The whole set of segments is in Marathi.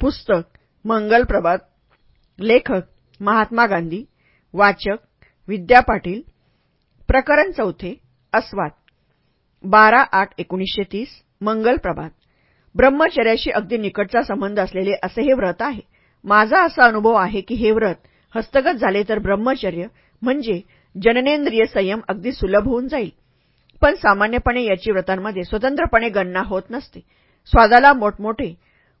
पुस्तक मंगल प्रभात लेखक महात्मा गांधी वाचक विद्या पाटील प्रकरण चौथे अस्वाद. बारा आठ एकोणीसशे तीस मंगल प्रभात ब्रह्मचर्याशी अगदी निकटचा संबंध असलेले असे हे व्रत आहे. माझा असा अनुभव आहे की हे व्रत हस्तगत झाले तर ब्रह्मचर्य म्हणजे जननेंद्रिय संयम अगदी सुलभ होऊन जाईल. पण सामान्यपणे याची व्रतांमध्ये स्वतंत्रपणे गणना होत नसते. स्वादाला मोठमोठे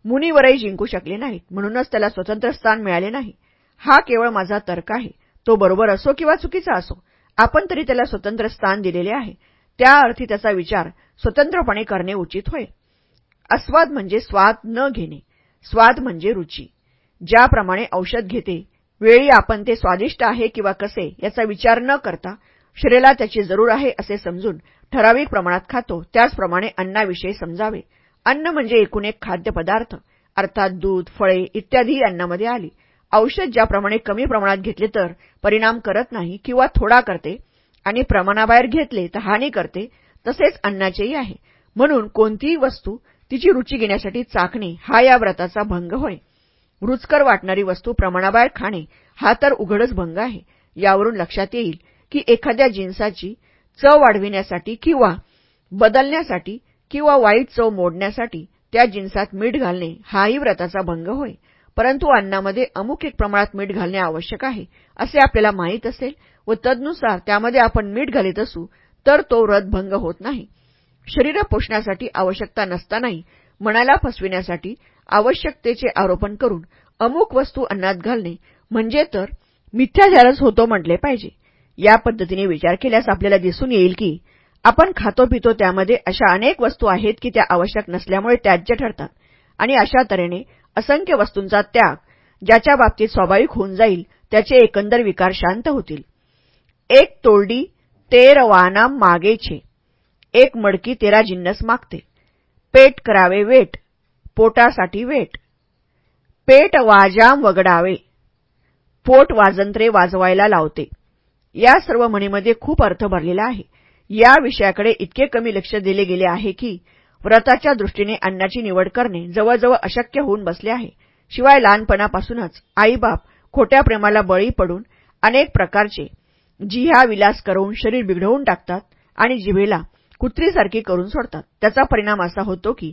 मुनीवरही जिंकू शकले नाहीत. म्हणूनच त्याला स्वतंत्र स्थान मिळाले नाही. हा केवळ माझा तर्क आहे. तो बरोबर असो किंवा चुकीचा असो आपण तरी त्याला स्वतंत्र स्थान दिलेले आहे. त्या अर्थी त्याचा विचार स्वतंत्रपणे करणे उचित होय. अस्वाद म्हणजे स्वाद न घेणे. स्वाद म्हणजे रुची. ज्याप्रमाणे औषध घेते वेळी आपण ते स्वादिष्ट आहे किंवा कसे याचा विचार न करता शरीराला त्याची जरूर आहे असे समजून ठराविक प्रमाणात खातो. त्याचप्रमाणे अन्नाविषयी समजावे. अन्न म्हणजे एकूण एक खाद्यपदार्थ. अर्थात दूध फळे इत्यादी अन्नामध्ये आली. औषध ज्याप्रमाणे कमी प्रमाणात घेतले तर परिणाम करत नाही किंवा थोडा करते आणि प्रमाणाबाहेर घेतले तर हानी करते तसेच अन्नाचेही आहे. म्हणून कोणतीही वस्तू तिची रुची घेण्यासाठी चाकणे हा या व्रताचा भंग होय. रुचकर वाटणारी वस्तू प्रमाणाबाहेर खाणे हा तर उघडच भंग आहे. यावरून लक्षात येईल की एखाद्या जिन्साची चव वाढविण्यासाठी किंवा बदलण्यासाठी किंवा वाईट चव मोडण्यासाठी त्या जिन्सात मीठ घालणे हाही व्रताचा भंग होय. परंतु अन्नामध्ये अमुक एक प्रमाणात मीठ घालणे आवश्यक आहे असे आपल्याला माहीत असेल व तदनुसार त्यामध्ये आपण मीठ घालीत असू तर तो व्रत भंग होत नाही. शरीर पोषण्यासाठी आवश्यकता नसतानाही मनाला फसविण्यासाठी आवश्यकतेचे आरोपण करून अमुक वस्तू अन्नात घालणे म्हणजे तर मिथ्याचारच होतो म्हटले पाहिजे. या पद्धतीने विचार केल्यास आपल्याला दिसून येईल की आपण खातो पितो त्यामध्ये अशा अनेक वस्तू आहेत की त्या आवश्यक नसल्यामुळे त्याज्य ठरतात. आणि अशा तऱ्हेने असंख्य वस्तूंचा त्याग ज्याच्या बाबतीत स्वाभाविक होऊन जाईल त्याचे एकंदर विकार शांत होतील. एक तोरडी तेर वाना मागेचे. एक मडकी तेरा जिन्नस मागते. पेट करावे वेट पोटासाठी वेट. पेट वाजाम वगडावे. पोट वाजंत्रे वाजवायला लावते. या सर्व म्हणीमध्ये खूप अर्थ भरलेला आहे. या विषयाकडे इतके कमी लक्ष दिले गेले आहे की व्रताच्या दृष्टीने अन्नाची निवड करणे जवळजवळ अशक्य होऊन बसले आहे. शिवाय लहानपणापासूनच आईबाप खोट्या प्रेमाला बळी पडून अनेक प्रकारचे जिहा विलास करून शरीर बिघडवून टाकतात आणि जिभेला कुत्रीसारखी करून सोडतात. त्याचा परिणाम असा होतो की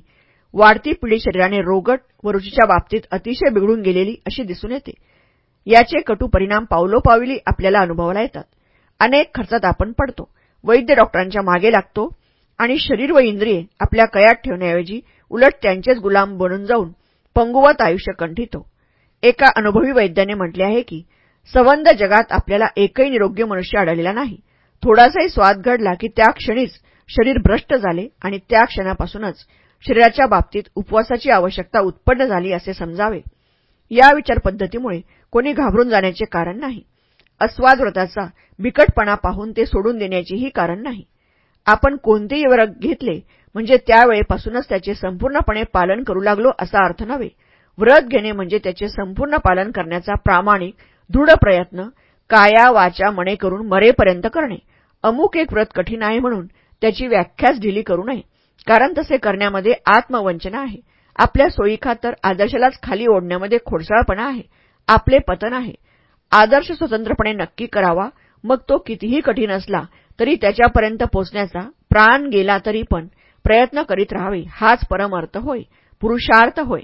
वाढती पिढी शरीराने रोगट व रुचीच्या बाबतीत अतिशय बिघडून गेलेली अशी दिसून येते. याचे कटू परिणाम पावलोपावली आपल्याला अनुभवायला येतात. अनेक खर्चात आपण पडतो. वैद्य डॉक्टरांच्या मागे लागतो आणि शरीर व इंद्रिये आपल्या कयात ठेवण्याऐवजी उलट त्यांचेच गुलाम बनून जाऊन पंगुवत आयुष्य कंठितो. एका अनुभवी वैद्याने म्हटले आहे की संबंध जगात आपल्याला एकही निरोग्य मनुष्य आढळलेला नाही. थोडासाही स्वाद घडला की त्या क्षणीच शरीर भ्रष्ट झाले आणि त्या क्षणापासूनच शरीराच्या बाबतीत उपवासाची आवश्यकता उत्पन्न झाली असे समजावे. या विचारपद्धतीमुळे कोणी घाबरून जाण्याचे कारण नाही. अस्वाद व्रताचा बिकटपणा पाहून ते सोडून देण्याचेही कारण नाही. आपण कोणतेही व्रत घेतले म्हणजे त्यावेळेपासूनच त्याचे संपूर्णपणे पालन करू लागलो असा अर्थ नव्हे. व्रत घेणे म्हणजे त्याचे संपूर्ण पालन करण्याचा प्रामाणिक दृढ प्रयत्न काया वाचा मणे करून मरेपर्यंत करणे. अमुक एक व्रत कठीण आहे म्हणून त्याची व्याख्याच ढिली करू नये कारण तसे करण्यामध्ये आत्मवंचना आहे. आपल्या सोयीखा तर आदर्शालाच खाली ओढण्यामध्ये खोडसाळपणा आहे. आपले पतन आहे. आदर्श स्वतंत्रपणे नक्की करावा. मग तो कितीही कठीण असला तरी त्याच्यापर्यंत पोचण्याचा प्राण गेला तरी पण प्रयत्न करीत राहावे हाच परमार्थ होय पुरुषार्थ होय.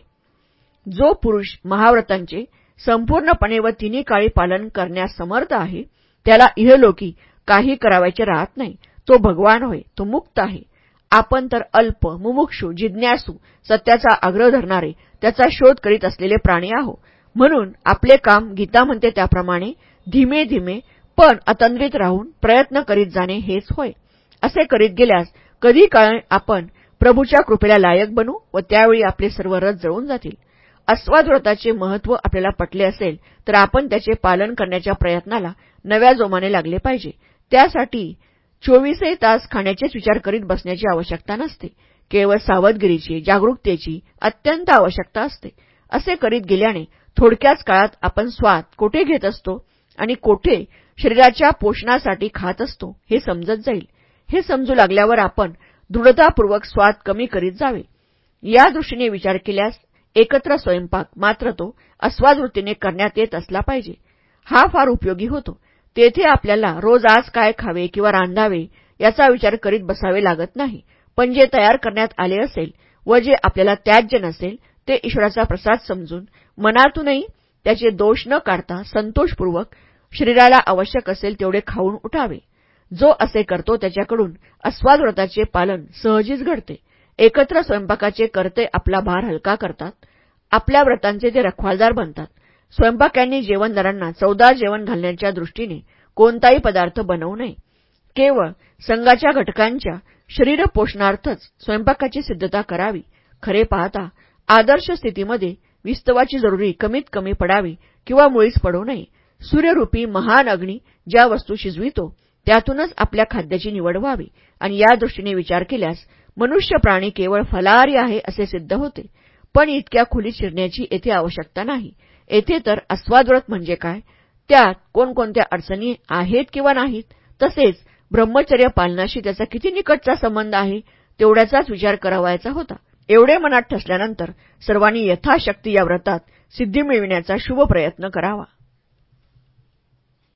जो पुरुष महाव्रतांचे संपूर्णपणे व तिन्ही काळी पालन करण्यास समर्थ आहे त्याला इहलोकी काही करावायचे राहत नाही. तो भगवान होय तो मुक्त आहे. आपण तर अल्प मुमुक्षू जिज्ञासू सत्याचा आग्रह धरणारे त्याचा शोध करीत असलेले प्राणी आहो म्हणून आपले काम गीता म्हणते त्याप्रमाणे धीमे धीमे पण अतंद्रित राहून प्रयत्न करीत जाणे हेच होय. असे करीत गेल्यास कधी काळ आपण प्रभूच्या कृपेला लायक बनू व त्यावेळी आपले सर्व रथ जळून जातील. अस्वाद व्रताचे महत्त्व आपल्याला पटले असेल तर आपण त्याचे पालन करण्याच्या प्रयत्नाला नव्या जोमाने लागले पाहिजे. त्यासाठी चोवीसही तास खाण्याचेच विचार करीत बसण्याची आवश्यकता नसते. केवळ सावधगिरीची जागरूकतेची अत्यंत आवश्यकता असते. असे करीत गेल्याने थोडक्याच काळात आपण स्वाद कोठे घेत असतो आणि कोठे शरीराच्या पोषणासाठी खात असतो हे समजत जाईल. हे समजू लागल्यावर आपण दृढतापूर्वक स्वाद कमी करीत जावे. या दृष्टीने विचार केल्यास एकत्र स्वयंपाक मात्र तो अस्वादवृत्तीने करण्यात येत असला पाहिजे. हा फार उपयोगी होतो. तेथे आपल्याला रोज आज काय खावे किंवा रांधावे याचा विचार करीत बसावे लागत नाही. पण जे तयार करण्यात आले असेल व जे आपल्याला त्याज्य नसेल ते ईश्वराचा प्रसाद समजून मनातूनही त्याचे दोष न काढता संतोषपूर्वक शरीराला आवश्यक असेल तेवढे खाऊन उठावे. जो असे करतो त्याच्याकडून अस्वाद व्रताचे पालन सहजीच घडते. एकत्र स्वयंपाकाचे करते आपला भार हलका करतात. आपल्या व्रतांचे ते रखवालदार बनतात. स्वयंपाक्यांनी जेवणदारांना चौदा जेवण घालण्याच्या दृष्टीने कोणताही पदार्थ बनवू नये. केवळ संघाच्या घटकांच्या शरीर पोषणार्थच स्वयंपाकाची सिद्धता करावी. खरे पाहता आदर्श स्थितीमध्ये विस्तवाची जरुरी कमीत कमी पडावी किंवा मुळीच पडू नये. सूर्यरूपी महान अग्नी ज्या वस्तू शिजवितो त्यातूनच आपल्या खाद्याची निवड व्हावी. आणि या दृष्टीने विचार केल्यास मनुष्य प्राणी केवळ फलाहारी आहे असे सिद्ध होते. पण इतक्या खोलीत शिरण्याची येथे आवश्यकता नाही. येथे तर अस्वादव्रत म्हणजे काय? त्यात कोणकोणत्या अडचणी आहेत किंवा नाहीत? तसेच ब्रह्मचर्य पालनाशी त्याचा किती निकटचा संबंध आहे? तेवढ्याचाच विचार करावायचा होता. एवढे मनात ठसल्यानंतर सर्वांनी यथाशक्ती या व्रतात सिद्धी मिळविण्याचा शुभ प्रयत्न करावा.